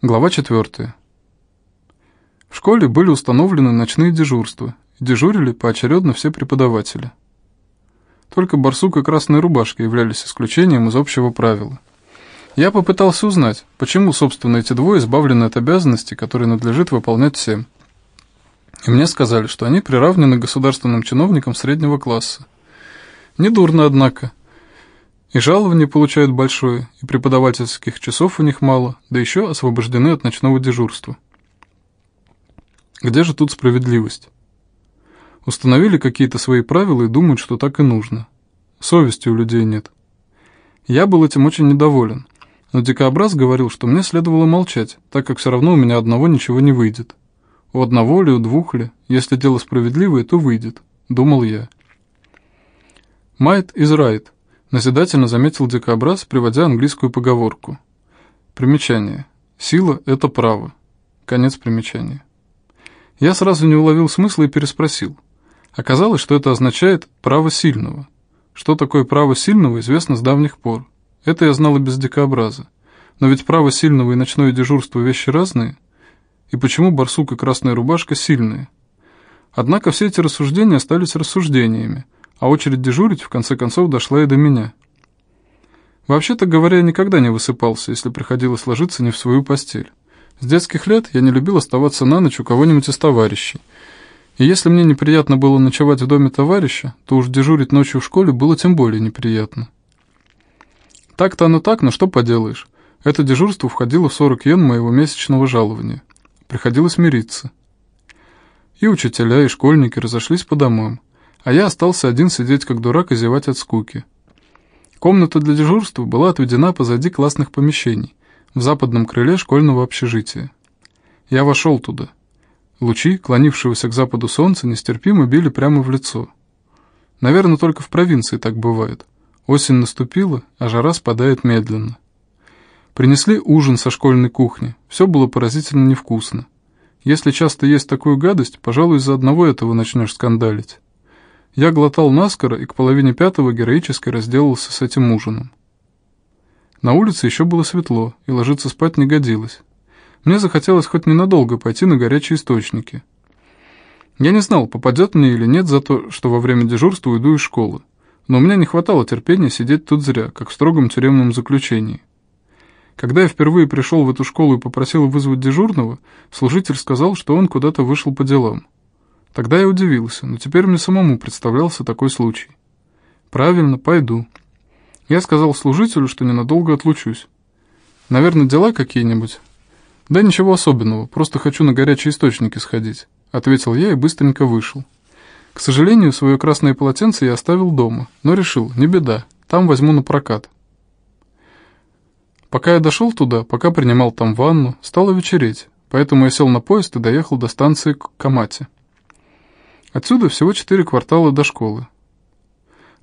Глава 4. В школе были установлены ночные дежурства, дежурили поочередно все преподаватели. Только барсук и красная рубашка являлись исключением из общего правила. Я попытался узнать, почему, собственно, эти двое избавлены от обязанностей, которые надлежит выполнять всем. И мне сказали, что они приравнены к государственным чиновникам среднего класса. Недурно, однако. И жалование получают большое, и преподавательских часов у них мало, да еще освобождены от ночного дежурства. Где же тут справедливость? Установили какие-то свои правила и думают, что так и нужно. Совести у людей нет. Я был этим очень недоволен, но дикообраз говорил, что мне следовало молчать, так как все равно у меня одного ничего не выйдет. У одного ли, у двух ли, если дело справедливое, то выйдет, думал я. Might is right – Назидательно заметил дикобраз, приводя английскую поговорку. Примечание. Сила — это право. Конец примечания. Я сразу не уловил смысла и переспросил. Оказалось, что это означает «право сильного». Что такое право сильного, известно с давних пор. Это я знал и без дикообраза. Но ведь право сильного и ночное дежурство вещи разные. И почему барсук и красная рубашка сильные? Однако все эти рассуждения остались рассуждениями — а очередь дежурить в конце концов дошла и до меня. Вообще-то говоря, я никогда не высыпался, если приходилось ложиться не в свою постель. С детских лет я не любил оставаться на ночь у кого-нибудь из товарищей. И если мне неприятно было ночевать в доме товарища, то уж дежурить ночью в школе было тем более неприятно. Так-то оно так, но что поделаешь. Это дежурство входило в 40 йен моего месячного жалования. Приходилось мириться. И учителя, и школьники разошлись по домам а я остался один сидеть как дурак и зевать от скуки. Комната для дежурства была отведена позади классных помещений, в западном крыле школьного общежития. Я вошел туда. Лучи, клонившегося к западу солнца, нестерпимо били прямо в лицо. Наверное, только в провинции так бывает. Осень наступила, а жара спадает медленно. Принесли ужин со школьной кухни. Все было поразительно невкусно. Если часто есть такую гадость, пожалуй, из-за одного этого начнешь скандалить. Я глотал наскоро и к половине пятого героически разделался с этим ужином. На улице еще было светло, и ложиться спать не годилось. Мне захотелось хоть ненадолго пойти на горячие источники. Я не знал, попадет мне или нет за то, что во время дежурства уйду из школы, но у меня не хватало терпения сидеть тут зря, как в строгом тюремном заключении. Когда я впервые пришел в эту школу и попросил вызвать дежурного, служитель сказал, что он куда-то вышел по делам. Тогда я удивился, но теперь мне самому представлялся такой случай. «Правильно, пойду». Я сказал служителю, что ненадолго отлучусь. «Наверное, дела какие-нибудь?» «Да ничего особенного, просто хочу на горячие источники сходить», — ответил я и быстренько вышел. К сожалению, свое красное полотенце я оставил дома, но решил, не беда, там возьму на прокат. Пока я дошел туда, пока принимал там ванну, стало вечереть, поэтому я сел на поезд и доехал до станции Камати. Отсюда всего четыре квартала до школы.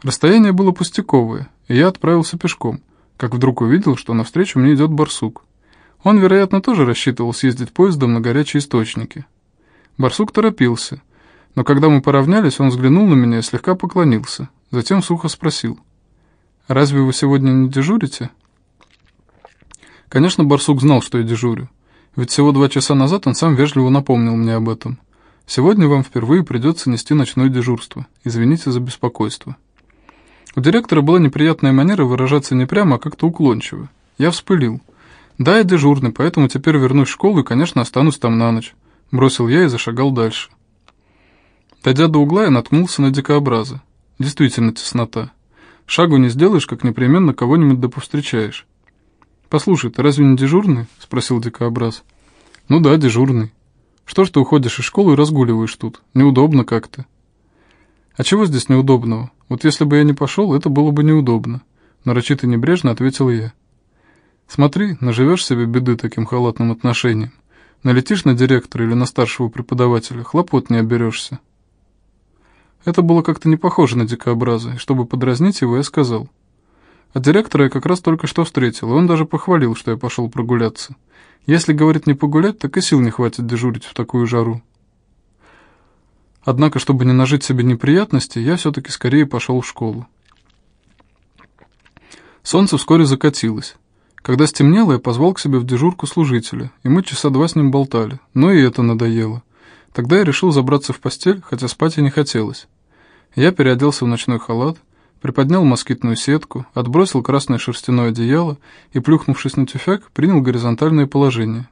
Расстояние было пустяковое, и я отправился пешком, как вдруг увидел, что навстречу мне идет барсук. Он, вероятно, тоже рассчитывал съездить поездом на горячие источники. Барсук торопился, но когда мы поравнялись, он взглянул на меня и слегка поклонился, затем сухо спросил. «Разве вы сегодня не дежурите?» Конечно, барсук знал, что я дежурю, ведь всего два часа назад он сам вежливо напомнил мне об этом. Сегодня вам впервые придется нести ночное дежурство. Извините за беспокойство». У директора была неприятная манера выражаться не прямо, а как-то уклончиво. Я вспылил. «Да, я дежурный, поэтому теперь вернусь в школу и, конечно, останусь там на ночь», — бросил я и зашагал дальше. Дойдя до угла, я наткнулся на дикообраза. Действительно теснота. Шагу не сделаешь, как непременно кого-нибудь да повстречаешь. «Послушай, ты разве не дежурный?» — спросил дикообраз. «Ну да, дежурный. Что ж ты уходишь из школы и разгуливаешь тут? Неудобно как-то». «А чего здесь неудобного? Вот если бы я не пошел, это было бы неудобно», — нарочито небрежно ответил я. «Смотри, наживешь себе беды таким халатным отношением. Налетишь на директора или на старшего преподавателя, хлопот не оберешься». Это было как-то не похоже на дикообраза, и чтобы подразнить его, я сказал. А директора я как раз только что встретил, и он даже похвалил, что я пошел прогуляться. Если, говорит, не погулять, так и сил не хватит дежурить в такую жару. Однако, чтобы не нажить себе неприятности, я все-таки скорее пошел в школу. Солнце вскоре закатилось. Когда стемнело, я позвал к себе в дежурку служителя, и мы часа два с ним болтали, но и это надоело. Тогда я решил забраться в постель, хотя спать и не хотелось. Я переоделся в ночной халат, приподнял москитную сетку, отбросил красное шерстяное одеяло и, плюхнувшись на тюфяк, принял горизонтальное положение.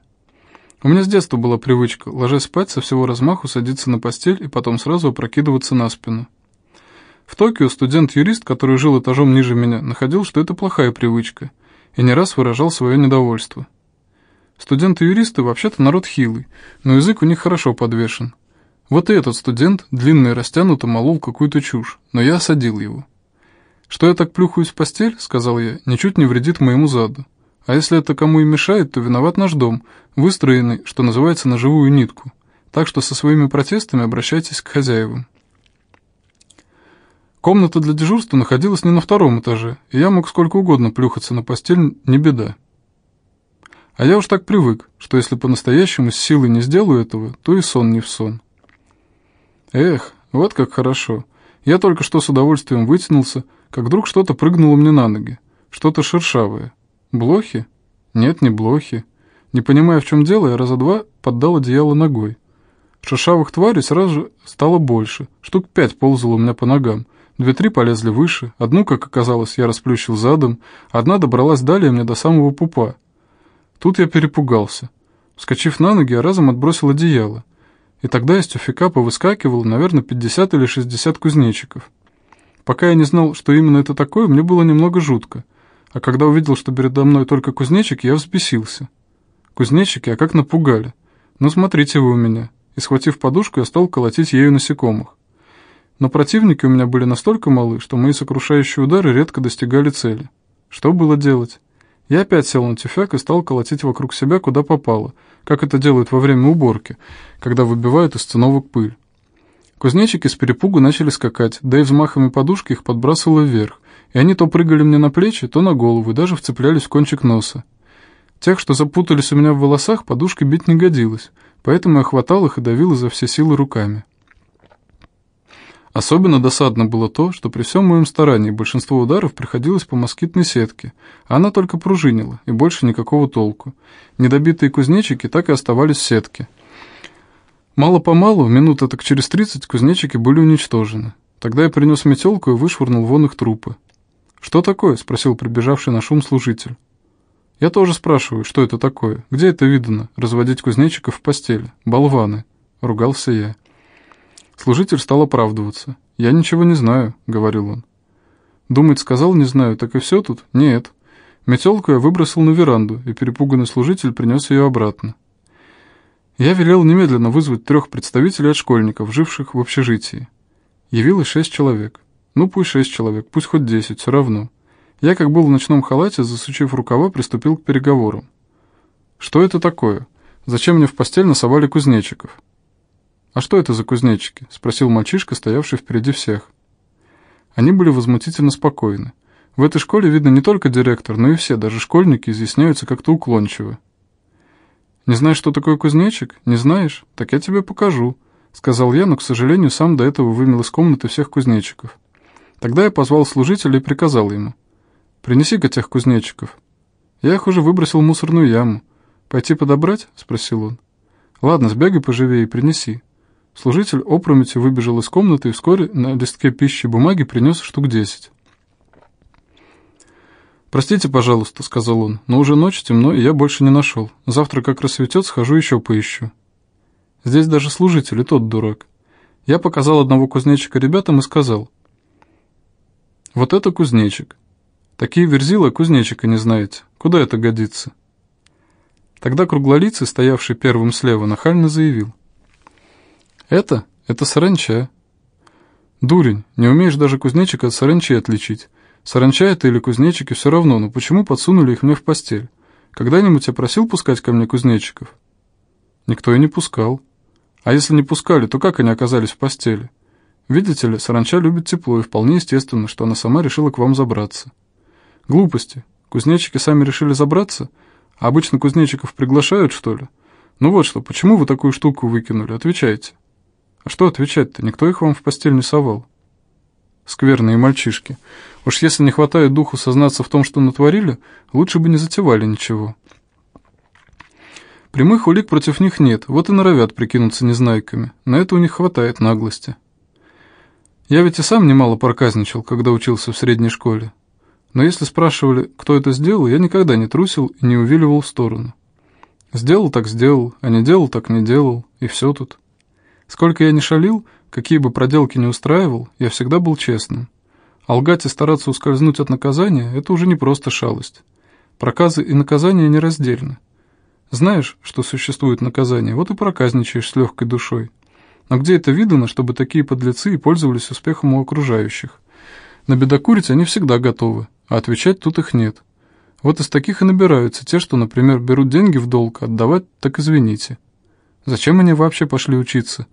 У меня с детства была привычка, ложась спать, со всего размаху садиться на постель и потом сразу опрокидываться на спину. В Токио студент-юрист, который жил этажом ниже меня, находил, что это плохая привычка, и не раз выражал свое недовольство. Студенты-юристы вообще-то народ хилый, но язык у них хорошо подвешен. Вот и этот студент, длинный и растянуто, молол какую-то чушь, но я осадил его. «Что я так плюхаюсь в постель, — сказал я, — ничуть не вредит моему заду. А если это кому и мешает, то виноват наш дом, выстроенный, что называется, на живую нитку. Так что со своими протестами обращайтесь к хозяевам». Комната для дежурства находилась не на втором этаже, и я мог сколько угодно плюхаться на постель, не беда. А я уж так привык, что если по-настоящему с силой не сделаю этого, то и сон не в сон. Эх, вот как хорошо. Я только что с удовольствием вытянулся, как вдруг что-то прыгнуло мне на ноги. Что-то шершавое. Блохи? Нет, не блохи. Не понимая, в чем дело, я раза два поддал одеяло ногой. Шершавых тварей сразу стало больше. Штук пять ползало у меня по ногам. Две-три полезли выше, одну, как оказалось, я расплющил задом, одна добралась далее мне до самого пупа. Тут я перепугался. Вскочив на ноги, я разом отбросил одеяло. И тогда из тюфяка повыскакивало, наверное, 50 или 60 кузнечиков. Пока я не знал, что именно это такое, мне было немного жутко. А когда увидел, что передо мной только кузнечики, я взбесился. Кузнечики, а как напугали. Ну, смотрите вы у меня. И, схватив подушку, я стал колотить ею насекомых. Но противники у меня были настолько малы, что мои сокрушающие удары редко достигали цели. Что было делать? Я опять сел на тюфяк и стал колотить вокруг себя, куда попало, как это делают во время уборки, когда выбивают из циновок пыль. Кузнечики с перепугу начали скакать, да и взмахами подушки их подбрасывало вверх, и они то прыгали мне на плечи, то на голову, и даже вцеплялись в кончик носа. Тех, что запутались у меня в волосах, подушкой бить не годилось, поэтому я хватал их и давил изо всей силы руками. Особенно досадно было то, что при всем моем старании большинство ударов приходилось по москитной сетке, а она только пружинила, и больше никакого толку. Недобитые кузнечики так и оставались в сетке. Мало-помалу, минуты так через тридцать, кузнечики были уничтожены. Тогда я принес метелку и вышвырнул вон их трупы. «Что такое?» — спросил прибежавший на шум служитель. «Я тоже спрашиваю, что это такое? Где это видано? Разводить кузнечиков в постели? Болваны!» — ругался я. Служитель стал оправдываться. «Я ничего не знаю», — говорил он. Думать сказал «не знаю», так и все тут? Нет. Метелку я выбросил на веранду, и перепуганный служитель принес ее обратно. Я велел немедленно вызвать трех представителей от школьников, живших в общежитии. Явилось шесть человек. Ну, пусть шесть человек, пусть хоть десять, все равно. Я, как был в ночном халате, засучив рукава, приступил к переговорам. Что это такое? Зачем мне в постель насовали кузнечиков? «А что это за кузнечики?» — спросил мальчишка, стоявший впереди всех. Они были возмутительно спокойны. В этой школе, видно, не только директор, но и все, даже школьники, изъясняются как-то уклончиво. «Не знаешь, что такое кузнечик? Не знаешь? Так я тебе покажу», — сказал я, но, к сожалению, сам до этого вымел из комнаты всех кузнечиков. Тогда я позвал служителя и приказал ему. «Принеси-ка тех кузнечиков». «Я их уже выбросил в мусорную яму. Пойти подобрать?» — спросил он. «Ладно, сбегай поживее и принеси». Служитель опрометью выбежал из комнаты и вскоре на листке пищи бумаги принес штук десять. «Простите, пожалуйста», — сказал он, — «но уже ночь, темно, и я больше не нашел. Завтра, как рассветет, схожу еще поищу». Здесь даже служитель, тот дурак. Я показал одного кузнечика ребятам и сказал. «Вот это кузнечик. Такие верзила кузнечика не знаете. Куда это годится?» Тогда круглолицый, стоявший первым слева, нахально заявил. Это? Это саранча. Дурень, не умеешь даже кузнечика от саранчи отличить. Саранча это или кузнечики, все равно, но почему подсунули их мне в постель? Когда-нибудь я просил пускать ко мне кузнечиков? Никто и не пускал. А если не пускали, то как они оказались в постели? Видите ли, саранча любит тепло, и вполне естественно, что она сама решила к вам забраться. Глупости. Кузнечики сами решили забраться? А обычно кузнечиков приглашают, что ли? Ну вот что, почему вы такую штуку выкинули? Отвечайте. А что отвечать-то? Никто их вам в постель не совал. Скверные мальчишки. Уж если не хватает духу сознаться в том, что натворили, лучше бы не затевали ничего. Прямых улик против них нет, вот и норовят прикинуться незнайками. На это у них хватает наглости. Я ведь и сам немало проказничал, когда учился в средней школе. Но если спрашивали, кто это сделал, я никогда не трусил и не увиливал в сторону. Сделал так сделал, а не делал так не делал, и все тут. Сколько я не шалил, какие бы проделки не устраивал, я всегда был честным. А лгать и стараться ускользнуть от наказания – это уже не просто шалость. Проказы и наказания нераздельны. Знаешь, что существует наказание, вот и проказничаешь с легкой душой. Но где это видано, чтобы такие подлецы и пользовались успехом у окружающих? Набедокурить они всегда готовы, а отвечать тут их нет. Вот из таких и набираются те, что, например, берут деньги в долг, отдавать так извините. Зачем они вообще пошли учиться?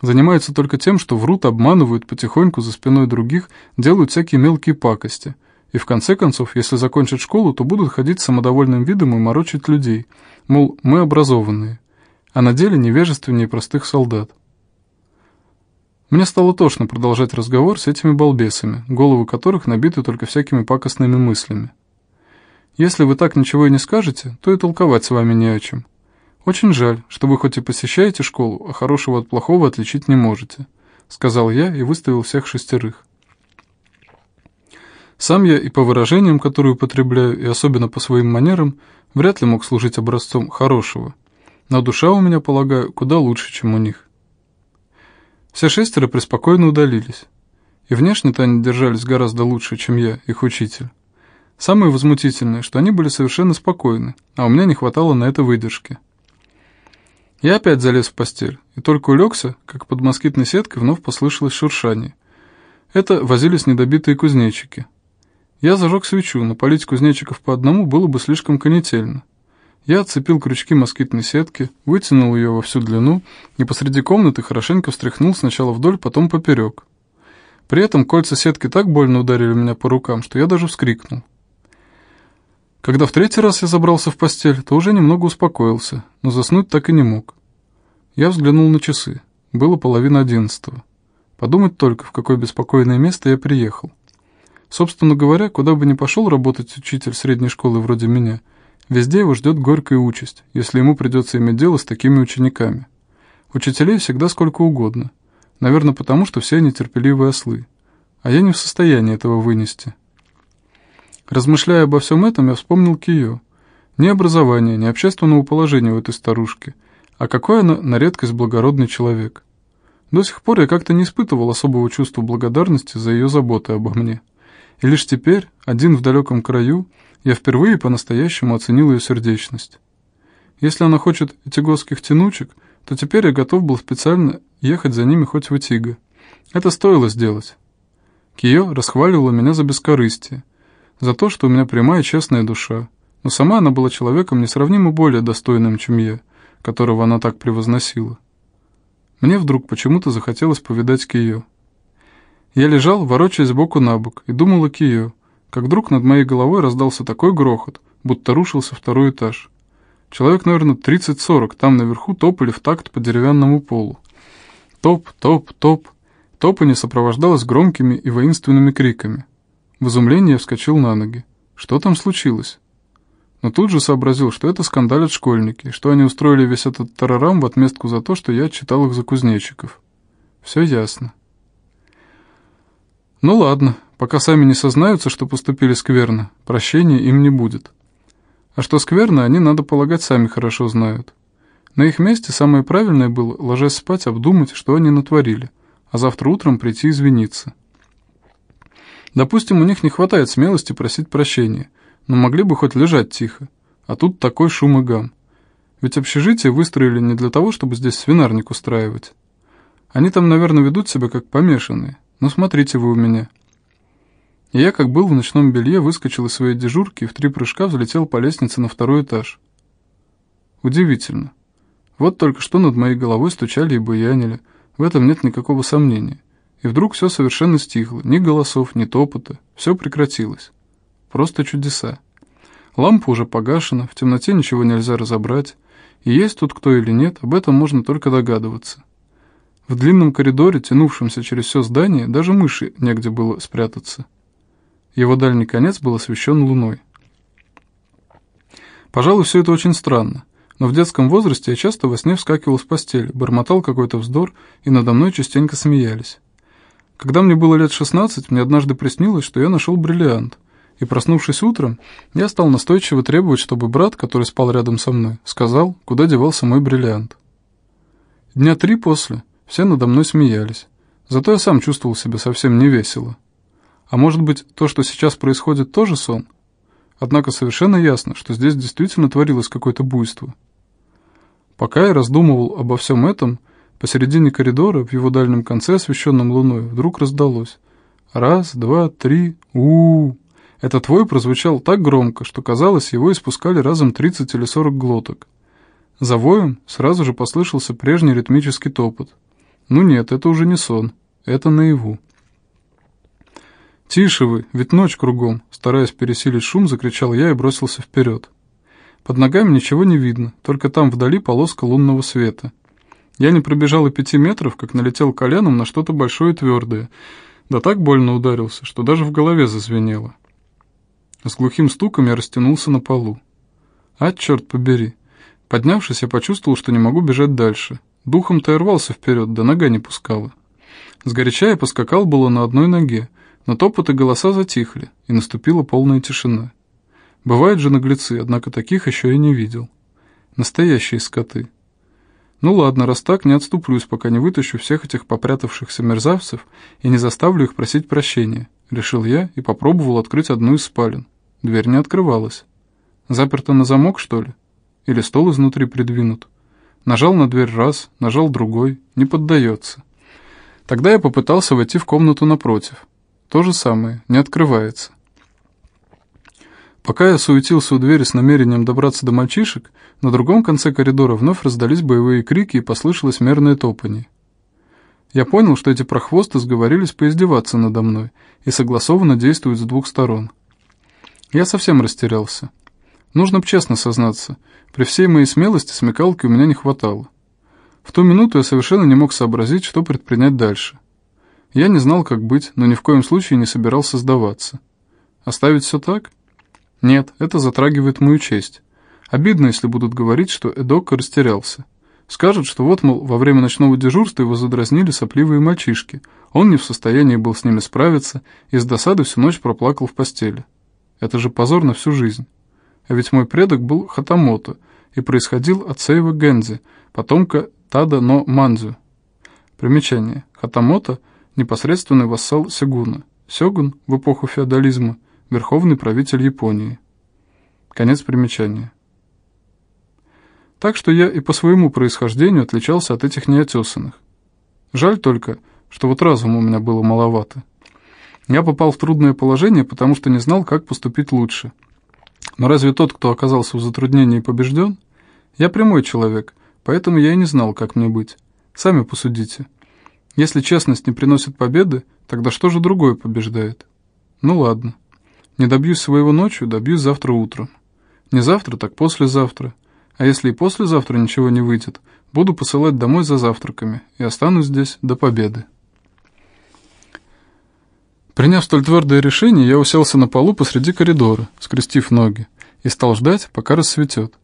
Занимаются только тем, что врут, обманывают потихоньку за спиной других, делают всякие мелкие пакости. И в конце концов, если закончат школу, то будут ходить с самодовольным видом и морочить людей. Мол, мы образованные. А на деле невежественнее простых солдат. Мне стало тошно продолжать разговор с этими балбесами, головы которых набиты только всякими пакостными мыслями. Если вы так ничего и не скажете, то и толковать с вами не о чем. Очень жаль, что вы хоть и посещаете школу, а хорошего от плохого отличить не можете, сказал я и выставил всех шестерых. Сам я и по выражениям, которые употребляю, и особенно по своим манерам, вряд ли мог служить образцом хорошего. Но душа у меня, полагаю, куда лучше, чем у них. Все шестеро преспокойно удалились. И внешне-то они держались гораздо лучше, чем я, их учитель. Самое возмутительное, что они были совершенно спокойны, а у меня не хватало на это выдержки. Я опять залез в постель, и только улегся, как под москитной сеткой вновь послышалось шуршание. Это возились недобитые кузнечики. Я зажег свечу, но полить кузнечиков по одному было бы слишком конетельно. Я отцепил крючки москитной сетки, вытянул ее во всю длину и посреди комнаты хорошенько встряхнул сначала вдоль, потом поперек. При этом кольца сетки так больно ударили меня по рукам, что я даже вскрикнул. Когда в третий раз я забрался в постель, то уже немного успокоился, но заснуть так и не мог. Я взглянул на часы. Было половина одиннадцатого. Подумать только, в какое беспокойное место я приехал. Собственно говоря, куда бы ни пошел работать учитель средней школы вроде меня – Везде его ждет горькая участь, если ему придется иметь дело с такими учениками. Учителей всегда сколько угодно. Наверное, потому что все они терпеливые ослы. А я не в состоянии этого вынести. Размышляя обо всем этом, я вспомнил Кио. Ни образования, ни общественного положения у этой старушки, а какой она на редкость благородный человек. До сих пор я как-то не испытывал особого чувства благодарности за ее заботы обо мне. И лишь теперь, один в далеком краю, я впервые по-настоящему оценил ее сердечность. Если она хочет этигосских тянучек, то теперь я готов был специально ехать за ними хоть в Этиго. Это стоило сделать. Кио расхваливала меня за бескорыстие, за то, что у меня прямая честная душа, но сама она была человеком несравнимо более достойным, чем я, которого она так превозносила. Мне вдруг почему-то захотелось повидать Кио. Я лежал, ворочаясь боку на бок, и думал о Кио, как вдруг над моей головой раздался такой грохот, будто рушился второй этаж. Человек, наверное, 30-40 там наверху топали в такт по деревянному полу. Топ, топ, топ. Топание сопровождалось громкими и воинственными криками. В изумлении вскочил на ноги. Что там случилось? Но тут же сообразил, что это скандалят школьники, что они устроили весь этот тарарам в отместку за то, что я читал их за кузнечиков. Все ясно. Ну ладно, Пока сами не сознаются, что поступили скверно, прощения им не будет. А что скверно, они, надо полагать, сами хорошо знают. На их месте самое правильное было, ложась спать, обдумать, что они натворили, а завтра утром прийти извиниться. Допустим, у них не хватает смелости просить прощения, но могли бы хоть лежать тихо, а тут такой шум и гам. Ведь общежитие выстроили не для того, чтобы здесь свинарник устраивать. Они там, наверное, ведут себя как помешанные. Но смотрите вы у меня – и я, как был в ночном белье, выскочил из своей дежурки и в три прыжка взлетел по лестнице на второй этаж. Удивительно. Вот только что над моей головой стучали и буянили, в этом нет никакого сомнения. И вдруг все совершенно стихло, ни голосов, ни топота, все прекратилось. Просто чудеса. Лампа уже погашена, в темноте ничего нельзя разобрать, и есть тут кто или нет, об этом можно только догадываться. В длинном коридоре, тянувшемся через все здание, даже мыши негде было спрятаться. Его дальний конец был освещен луной. Пожалуй, все это очень странно, но в детском возрасте я часто во сне вскакивал с постели, бормотал какой-то вздор, и надо мной частенько смеялись. Когда мне было лет 16, мне однажды приснилось, что я нашел бриллиант, и, проснувшись утром, я стал настойчиво требовать, чтобы брат, который спал рядом со мной, сказал, куда девался мой бриллиант. Дня три после все надо мной смеялись, зато я сам чувствовал себя совсем невесело. А может быть, то, что сейчас происходит, тоже сон? Однако совершенно ясно, что здесь действительно творилось какое-то буйство. Пока я раздумывал обо всем этом, посередине коридора, в его дальнем конце, освещенном луной, вдруг раздалось. Раз, два, три, у, -у, -у. Этот вой прозвучал так громко, что казалось, его испускали разом 30 или 40 глоток. За воем сразу же послышался прежний ритмический топот. Ну нет, это уже не сон, это наяву. «Тише вы, ведь ночь кругом!» Стараясь пересилить шум, закричал я и бросился вперед. Под ногами ничего не видно, только там вдали полоска лунного света. Я не пробежал и пяти метров, как налетел коленом на что-то большое и твердое. Да так больно ударился, что даже в голове зазвенело. С глухим стуком я растянулся на полу. А, черт побери! Поднявшись, я почувствовал, что не могу бежать дальше. Духом-то я рвался вперед, да нога не пускала. Сгоряча я поскакал было на одной ноге, но топот и голоса затихли, и наступила полная тишина. Бывают же наглецы, однако таких еще и не видел. Настоящие скоты. Ну ладно, раз так, не отступлюсь, пока не вытащу всех этих попрятавшихся мерзавцев и не заставлю их просить прощения, решил я и попробовал открыть одну из спален. Дверь не открывалась. Заперта на замок, что ли? Или стол изнутри придвинут? Нажал на дверь раз, нажал другой, не поддается. Тогда я попытался войти в комнату напротив. То же самое, не открывается. Пока я суетился у двери с намерением добраться до мальчишек, на другом конце коридора вновь раздались боевые крики и послышалось мерное топанье. Я понял, что эти прохвосты сговорились поиздеваться надо мной и согласованно действуют с двух сторон. Я совсем растерялся. Нужно б честно сознаться, при всей моей смелости смекалки у меня не хватало. В ту минуту я совершенно не мог сообразить, что предпринять дальше. Я не знал, как быть, но ни в коем случае не собирался сдаваться. Оставить все так? Нет, это затрагивает мою честь. Обидно, если будут говорить, что Эдока растерялся. Скажут, что вот, мол, во время ночного дежурства его задразнили сопливые мальчишки, он не в состоянии был с ними справиться и с досады всю ночь проплакал в постели. Это же позор на всю жизнь. А ведь мой предок был Хатамото и происходил от Сейва Гензи, потомка Тада но Манзю. Примечание. Хатамото – непосредственный вассал Сёгуна. Сёгун в эпоху феодализма – верховный правитель Японии. Конец примечания. Так что я и по своему происхождению отличался от этих неотесанных. Жаль только, что вот разума у меня было маловато. Я попал в трудное положение, потому что не знал, как поступить лучше. Но разве тот, кто оказался в затруднении, побежден? Я прямой человек, поэтому я и не знал, как мне быть. Сами посудите. Если честность не приносит победы, тогда что же другое побеждает? Ну ладно. Не добьюсь своего ночью, добьюсь завтра утром. Не завтра, так послезавтра. А если и послезавтра ничего не выйдет, буду посылать домой за завтраками и останусь здесь до победы. Приняв столь твердое решение, я уселся на полу посреди коридора, скрестив ноги, и стал ждать, пока рассветет.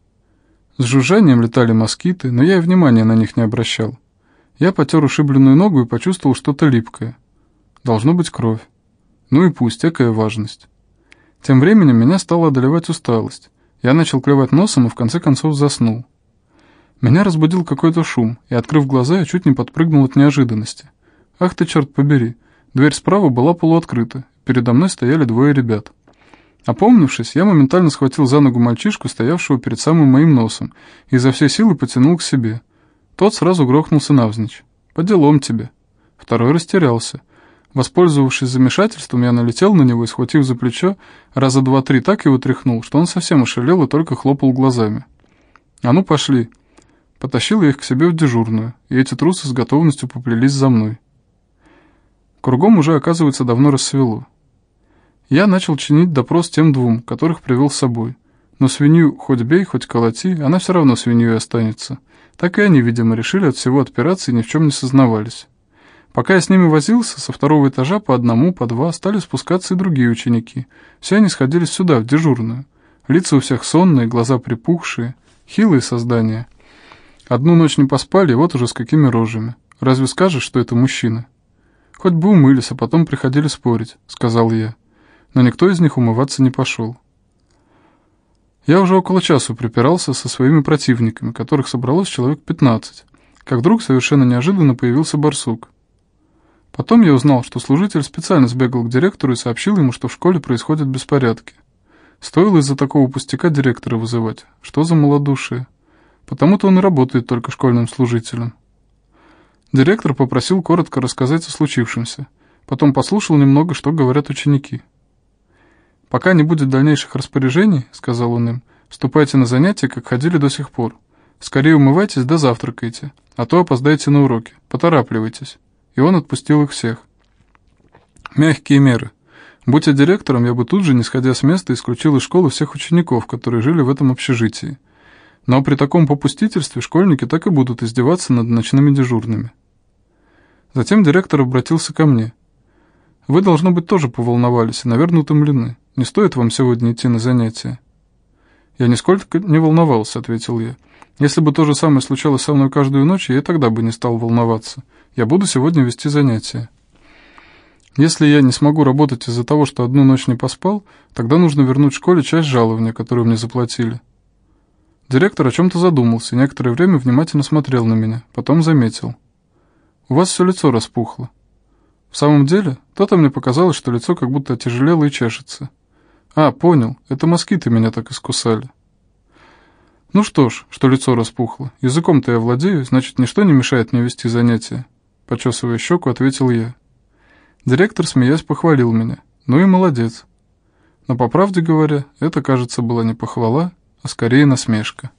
С жужжанием летали москиты, но я и внимания на них не обращал. Я потер ушибленную ногу и почувствовал что-то липкое. Должно быть кровь. Ну и пусть, какая важность. Тем временем меня стала одолевать усталость. Я начал клевать носом и в конце концов заснул. Меня разбудил какой-то шум, и, открыв глаза, я чуть не подпрыгнул от неожиданности. Ах ты, черт побери! Дверь справа была полуоткрыта, передо мной стояли двое ребят. Опомнившись, я моментально схватил за ногу мальчишку, стоявшего перед самым моим носом, и изо всей силы потянул к себе. Тот сразу грохнулся навзничь. «По делам тебе». Второй растерялся. Воспользовавшись замешательством, я налетел на него и, схватив за плечо, раза два-три так его тряхнул, что он совсем ошалел и только хлопал глазами. «А ну, пошли!» Потащил я их к себе в дежурную, и эти трусы с готовностью поплелись за мной. Кругом уже, оказывается, давно рассвело. Я начал чинить допрос тем двум, которых привел с собой. Но свинью хоть бей, хоть колоти, она все равно свиньей останется. Так и они, видимо, решили от всего отпираться и ни в чем не сознавались. Пока я с ними возился, со второго этажа по одному, по два стали спускаться и другие ученики. Все они сходились сюда, в дежурную. Лица у всех сонные, глаза припухшие, хилые создания. Одну ночь не поспали, вот уже с какими рожами. Разве скажешь, что это мужчина? Хоть бы умылись, а потом приходили спорить, сказал я. Но никто из них умываться не пошел. Я уже около часу припирался со своими противниками, которых собралось человек пятнадцать. Как вдруг совершенно неожиданно появился барсук. Потом я узнал, что служитель специально сбегал к директору и сообщил ему, что в школе происходят беспорядки. Стоило из-за такого пустяка директора вызывать. Что за малодушие? Потому-то он и работает только школьным служителем. Директор попросил коротко рассказать о случившемся. Потом послушал немного, что говорят ученики. «Пока не будет дальнейших распоряжений, — сказал он им, — вступайте на занятия, как ходили до сих пор. Скорее умывайтесь да завтракайте, а то опоздаете на уроки. Поторапливайтесь» и он отпустил их всех. Мягкие меры. Будь я директором, я бы тут же, не сходя с места, исключил из школы всех учеников, которые жили в этом общежитии. Но при таком попустительстве школьники так и будут издеваться над ночными дежурными. Затем директор обратился ко мне. «Вы, должно быть, тоже поволновались и, наверное, утомлены. Не стоит вам сегодня идти на занятия». «Я нисколько не волновался», — ответил я. «Если бы то же самое случалось со мной каждую ночь, я и тогда бы не стал волноваться. Я буду сегодня вести занятия. Если я не смогу работать из-за того, что одну ночь не поспал, тогда нужно вернуть школе часть жалования, которую мне заплатили. Директор о чем-то задумался, некоторое время внимательно смотрел на меня, потом заметил. «У вас все лицо распухло». В самом деле, то-то мне показалось, что лицо как будто отяжелело и чешется. «А, понял, это москиты меня так искусали». «Ну что ж, что лицо распухло. Языком-то я владею, значит, ничто не мешает мне вести занятия почесывая щеку, ответил я. Директор, смеясь, похвалил меня. Ну и молодец. Но, по правде говоря, это, кажется, была не похвала, а скорее насмешка.